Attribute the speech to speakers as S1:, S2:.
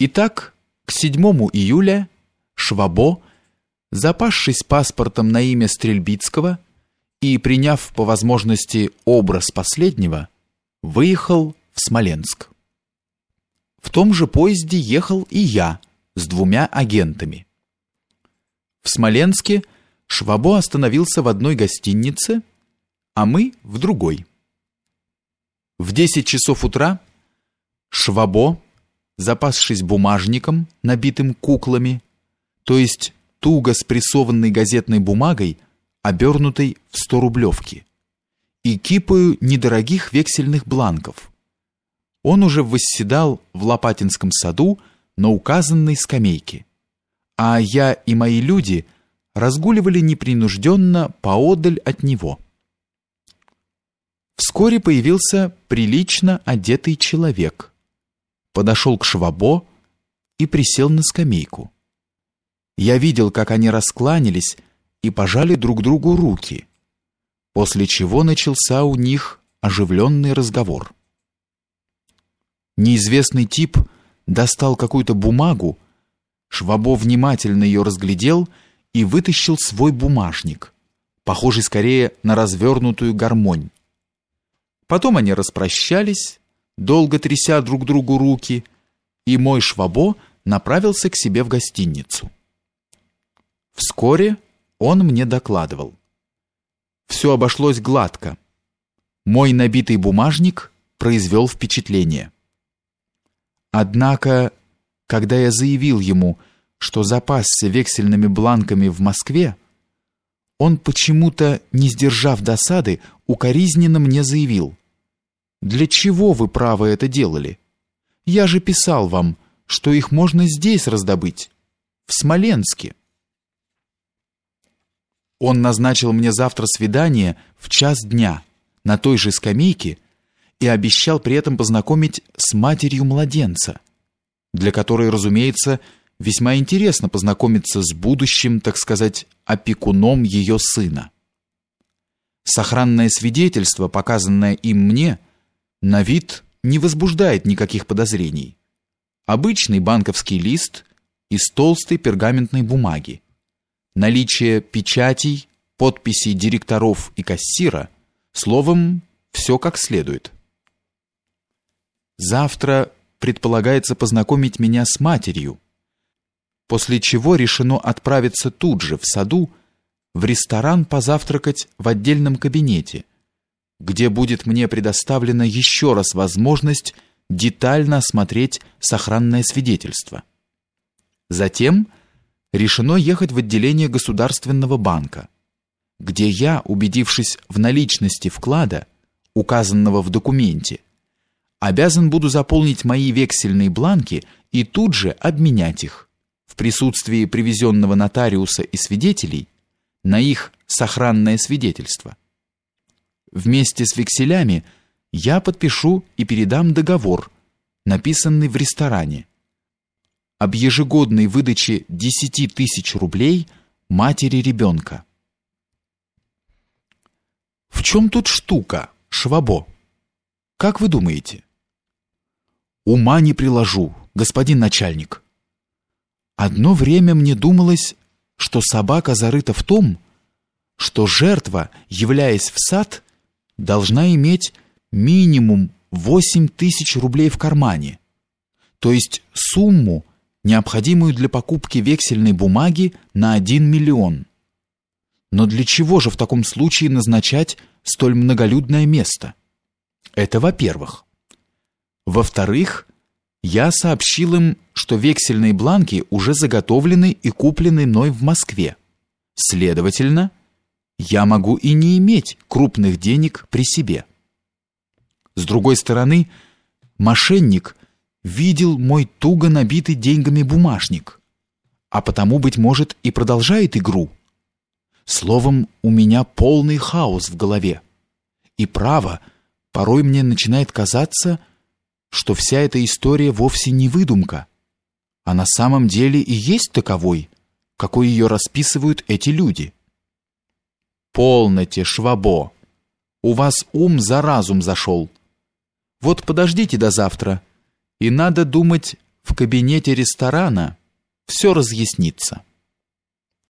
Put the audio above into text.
S1: Итак, к 7 июля Швабо, запасшись паспортом на имя Стрельбицкого и приняв по возможности образ последнего, выехал в Смоленск. В том же поезде ехал и я с двумя агентами. В Смоленске Швабо остановился в одной гостинице, а мы в другой. В 10 часов утра Швабо, запасшись бумажником, набитым куклами, то есть туго спрессованной газетной бумагой, обернутой в 100 рублевки, и кипою недорогих вексельных бланков. Он уже восседал в Лопатинском саду на указанной скамейке, а я и мои люди разгуливали непринужденно поодаль от него. Вскоре появился прилично одетый человек. Подошел к Швабо и присел на скамейку. Я видел, как они раскланялись и пожали друг другу руки, после чего начался у них оживленный разговор. Неизвестный тип достал какую-то бумагу, Швабо внимательно ее разглядел и вытащил свой бумажник, похожий скорее на развернутую гармонь. Потом они распрощались, долго тряся друг другу руки, и мой Швабо направился к себе в гостиницу. Вскоре он мне докладывал. Все обошлось гладко. Мой набитый бумажник произвел впечатление. Однако, когда я заявил ему, что запасся вексельными бланками в Москве, он почему-то, не сдержав досады, укоризненно мне заявил: "Для чего вы право это делали? Я же писал вам, что их можно здесь раздобыть, в Смоленске". Он назначил мне завтра свидание в час дня на той же скамейке и обещал при этом познакомить с матерью младенца, для которой, разумеется, весьма интересно познакомиться с будущим, так сказать, опекуном ее сына. Сохранное свидетельство, показанное им мне, на вид не возбуждает никаких подозрений. Обычный банковский лист из толстой пергаментной бумаги. Наличие печатей, подписей директоров и кассира, словом, все как следует. Завтра предполагается познакомить меня с матерью, после чего решено отправиться тут же в саду в ресторан позавтракать в отдельном кабинете, где будет мне предоставлена еще раз возможность детально осмотреть сохранное свидетельство. Затем решено ехать в отделение Государственного банка, где я, убедившись в наличности вклада, указанного в документе, обязан буду заполнить мои вексельные бланки и тут же обменять их в присутствии привезенного нотариуса и свидетелей на их сохранное свидетельство. Вместе с векселями я подпишу и передам договор, написанный в ресторане, об ежегодной выдаче 10 тысяч рублей матери ребенка. В чем тут штука, Швабо? Как вы думаете? Ума не приложу, господин начальник. Одно время мне думалось, что собака зарыта в том, что жертва, являясь в сад, должна иметь минимум восемь тысяч рублей в кармане, то есть сумму, необходимую для покупки вексельной бумаги на 1 миллион. Но для чего же в таком случае назначать столь многолюдное место? Это во-первых. Во-вторых, я сообщил им, что вексельные бланки уже заготовлены и куплены мной в Москве. Следовательно, я могу и не иметь крупных денег при себе. С другой стороны, мошенник видел мой туго набитый деньгами бумажник, а потому, быть может, и продолжает игру. Словом, у меня полный хаос в голове. И право, порой мне начинает казаться, что вся эта история вовсе не выдумка, а на самом деле и есть таковой, какой ее расписывают эти люди. Полноте, Швабо. У вас ум за разум зашел. Вот подождите до завтра, и надо думать, в кабинете ресторана все разъяснится.